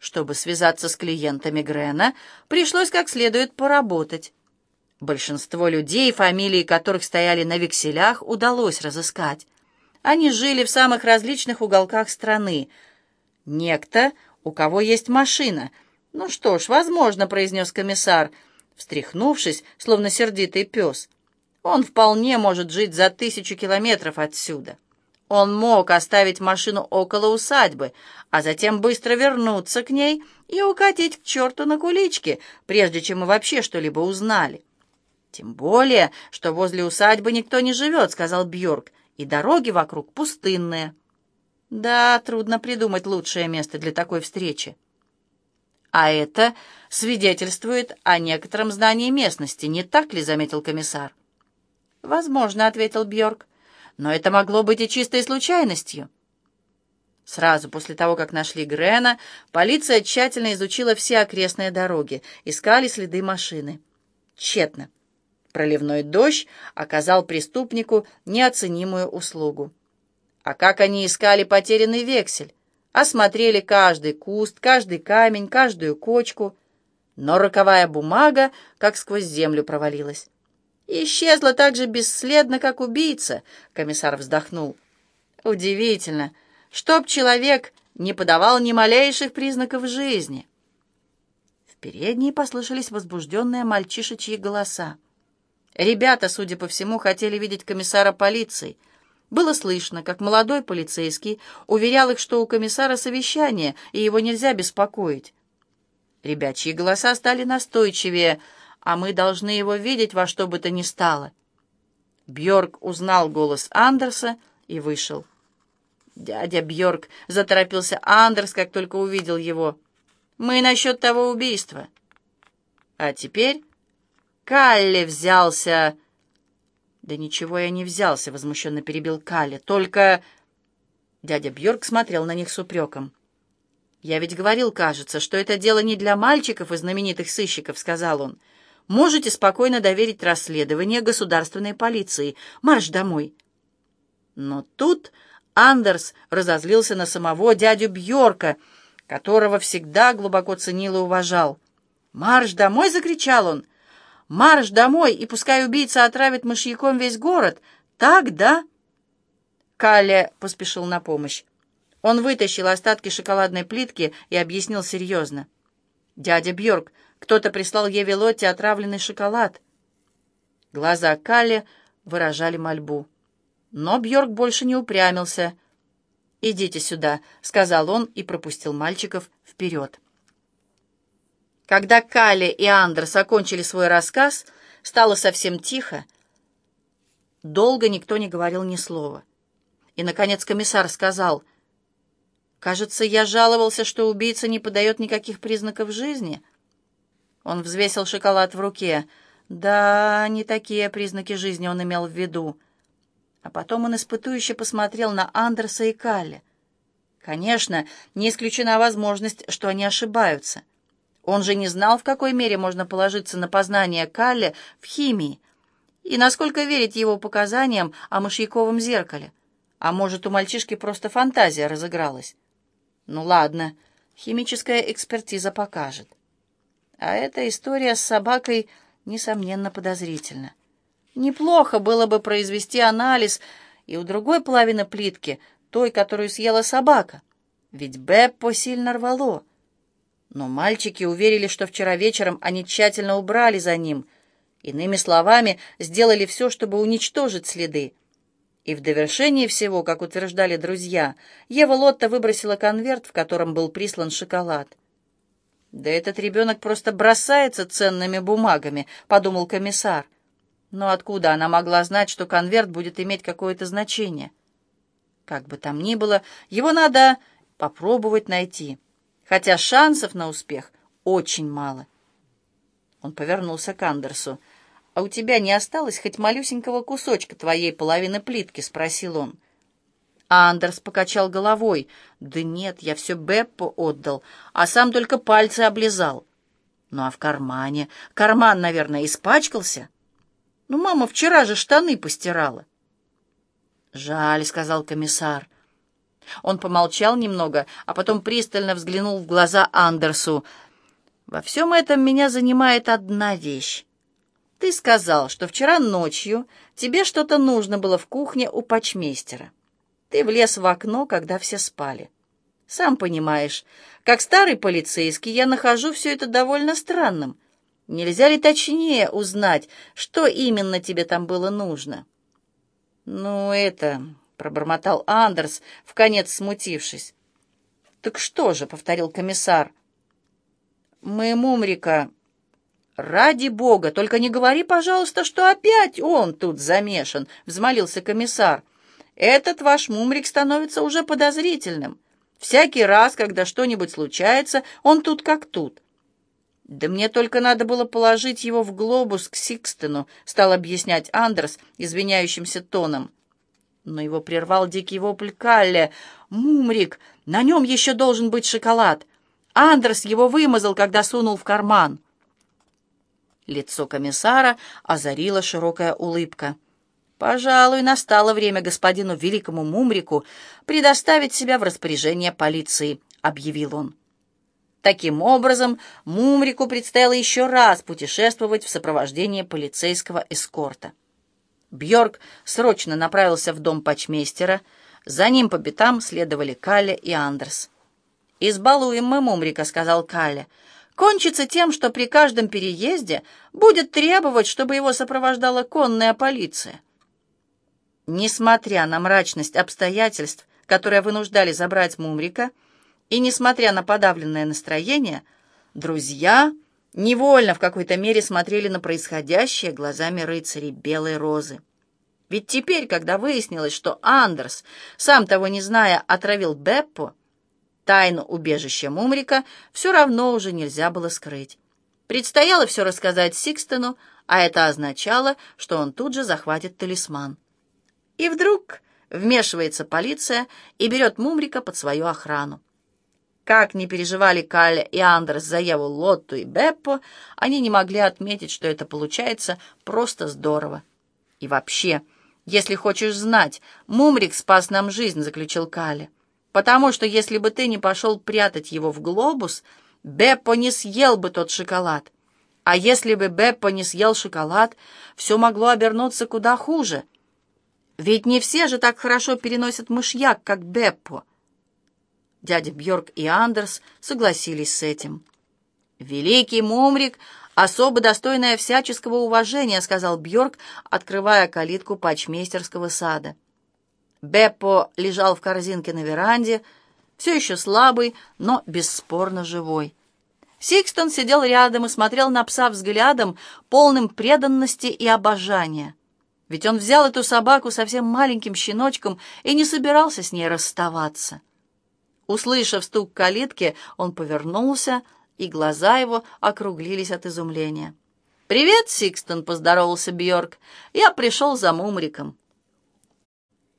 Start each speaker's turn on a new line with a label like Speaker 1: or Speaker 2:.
Speaker 1: Чтобы связаться с клиентами Грена, пришлось как следует поработать. Большинство людей, фамилии которых стояли на векселях, удалось разыскать. Они жили в самых различных уголках страны. Некто, у кого есть машина. «Ну что ж, возможно», — произнес комиссар, встряхнувшись, словно сердитый пес. «Он вполне может жить за тысячу километров отсюда». Он мог оставить машину около усадьбы, а затем быстро вернуться к ней и укатить к черту на куличке, прежде чем мы вообще что-либо узнали. «Тем более, что возле усадьбы никто не живет», — сказал Бьорк, «и дороги вокруг пустынные». «Да, трудно придумать лучшее место для такой встречи». «А это свидетельствует о некотором знании местности, не так ли?» — заметил комиссар. «Возможно», — ответил Бьорк. Но это могло быть и чистой случайностью. Сразу после того, как нашли Грена, полиция тщательно изучила все окрестные дороги, искали следы машины. Тщетно. Проливной дождь оказал преступнику неоценимую услугу. А как они искали потерянный вексель? Осмотрели каждый куст, каждый камень, каждую кочку. Но роковая бумага как сквозь землю провалилась. «Исчезла так же бесследно, как убийца», — комиссар вздохнул. «Удивительно, чтоб человек не подавал ни малейших признаков жизни». В передней послышались возбужденные мальчишечьи голоса. Ребята, судя по всему, хотели видеть комиссара полиции. Было слышно, как молодой полицейский уверял их, что у комиссара совещание, и его нельзя беспокоить. Ребячьи голоса стали настойчивее — а мы должны его видеть во что бы то ни стало». Бьорк узнал голос Андерса и вышел. «Дядя Бьорк», — заторопился Андерс, как только увидел его. «Мы насчет того убийства». «А теперь Калли взялся...» «Да ничего я не взялся», — возмущенно перебил Калли. «Только...» Дядя Бьорк смотрел на них с упреком. «Я ведь говорил, кажется, что это дело не для мальчиков и знаменитых сыщиков», — сказал он. Можете спокойно доверить расследование государственной полиции. Марш домой. Но тут Андерс разозлился на самого дядю Бьорка, которого всегда глубоко ценил и уважал. «Марш домой!» — закричал он. «Марш домой, и пускай убийца отравит мышьяком весь город. Так, да?» Калле поспешил на помощь. Он вытащил остатки шоколадной плитки и объяснил серьезно. «Дядя Бьорк, кто-то прислал Еве Лотте отравленный шоколад. Глаза Калли выражали мольбу. Но Бьорк больше не упрямился. «Идите сюда», — сказал он и пропустил мальчиков вперед. Когда Калли и Андерс окончили свой рассказ, стало совсем тихо. Долго никто не говорил ни слова. И, наконец, комиссар сказал, «Кажется, я жаловался, что убийца не подает никаких признаков жизни». Он взвесил шоколад в руке. Да, не такие признаки жизни он имел в виду. А потом он испытующе посмотрел на Андерса и Калли. Конечно, не исключена возможность, что они ошибаются. Он же не знал, в какой мере можно положиться на познание Калли в химии и насколько верить его показаниям о мышьяковом зеркале. А может, у мальчишки просто фантазия разыгралась. Ну ладно, химическая экспертиза покажет. А эта история с собакой, несомненно, подозрительна. Неплохо было бы произвести анализ и у другой половины плитки, той, которую съела собака. Ведь Беппо сильно рвало. Но мальчики уверили, что вчера вечером они тщательно убрали за ним. Иными словами, сделали все, чтобы уничтожить следы. И в довершении всего, как утверждали друзья, Ева Лотта выбросила конверт, в котором был прислан шоколад. «Да этот ребенок просто бросается ценными бумагами», — подумал комиссар. Но откуда она могла знать, что конверт будет иметь какое-то значение? Как бы там ни было, его надо попробовать найти, хотя шансов на успех очень мало. Он повернулся к Андерсу. «А у тебя не осталось хоть малюсенького кусочка твоей половины плитки?» — спросил он. Андерс покачал головой. «Да нет, я все Беппо отдал, а сам только пальцы облизал». «Ну а в кармане? Карман, наверное, испачкался?» «Ну, мама вчера же штаны постирала». «Жаль», — сказал комиссар. Он помолчал немного, а потом пристально взглянул в глаза Андерсу. «Во всем этом меня занимает одна вещь. Ты сказал, что вчера ночью тебе что-то нужно было в кухне у почмейстера. Ты влез в окно, когда все спали. Сам понимаешь, как старый полицейский я нахожу все это довольно странным. Нельзя ли точнее узнать, что именно тебе там было нужно?» «Ну, это...» — пробормотал Андерс, вконец смутившись. «Так что же?» — повторил комиссар. «Мы Мумрика...» «Ради бога, только не говори, пожалуйста, что опять он тут замешан», — взмолился комиссар. «Этот ваш Мумрик становится уже подозрительным. Всякий раз, когда что-нибудь случается, он тут как тут». «Да мне только надо было положить его в глобус к Сикстену», — стал объяснять Андерс извиняющимся тоном. Но его прервал дикий вопль Калле. «Мумрик! На нем еще должен быть шоколад! Андерс его вымазал, когда сунул в карман!» Лицо комиссара озарила широкая улыбка. «Пожалуй, настало время господину великому Мумрику предоставить себя в распоряжение полиции», — объявил он. Таким образом, Мумрику предстояло еще раз путешествовать в сопровождении полицейского эскорта. Бьорк срочно направился в дом почмейстера, за ним по пятам следовали Кале и Андерс. «Избалуем мы Мумрика», — сказал Кале. «Кончится тем, что при каждом переезде будет требовать, чтобы его сопровождала конная полиция». Несмотря на мрачность обстоятельств, которые вынуждали забрать Мумрика, — и, несмотря на подавленное настроение, друзья невольно в какой-то мере смотрели на происходящее глазами рыцарей Белой Розы. Ведь теперь, когда выяснилось, что Андерс, сам того не зная, отравил Беппо, тайну убежища Мумрика все равно уже нельзя было скрыть. Предстояло все рассказать Сикстену, а это означало, что он тут же захватит талисман. И вдруг вмешивается полиция и берет Мумрика под свою охрану. Как не переживали Калля и Андерс за Еву Лотту и Беппо, они не могли отметить, что это получается просто здорово. И вообще, если хочешь знать, Мумрик спас нам жизнь, заключил Калля. Потому что если бы ты не пошел прятать его в глобус, Беппо не съел бы тот шоколад. А если бы Беппо не съел шоколад, все могло обернуться куда хуже. Ведь не все же так хорошо переносят мышьяк, как Беппо. Дядя Бьорк и Андерс согласились с этим. «Великий Мумрик, особо достойная всяческого уважения», — сказал Бьорк, открывая калитку патчмейстерского сада. Беппо лежал в корзинке на веранде, все еще слабый, но бесспорно живой. Сикстон сидел рядом и смотрел на пса взглядом, полным преданности и обожания. Ведь он взял эту собаку совсем маленьким щеночком и не собирался с ней расставаться. Услышав стук калитки, он повернулся, и глаза его округлились от изумления. «Привет, Сикстон!» — поздоровался Бьорк. «Я пришел за Мумриком.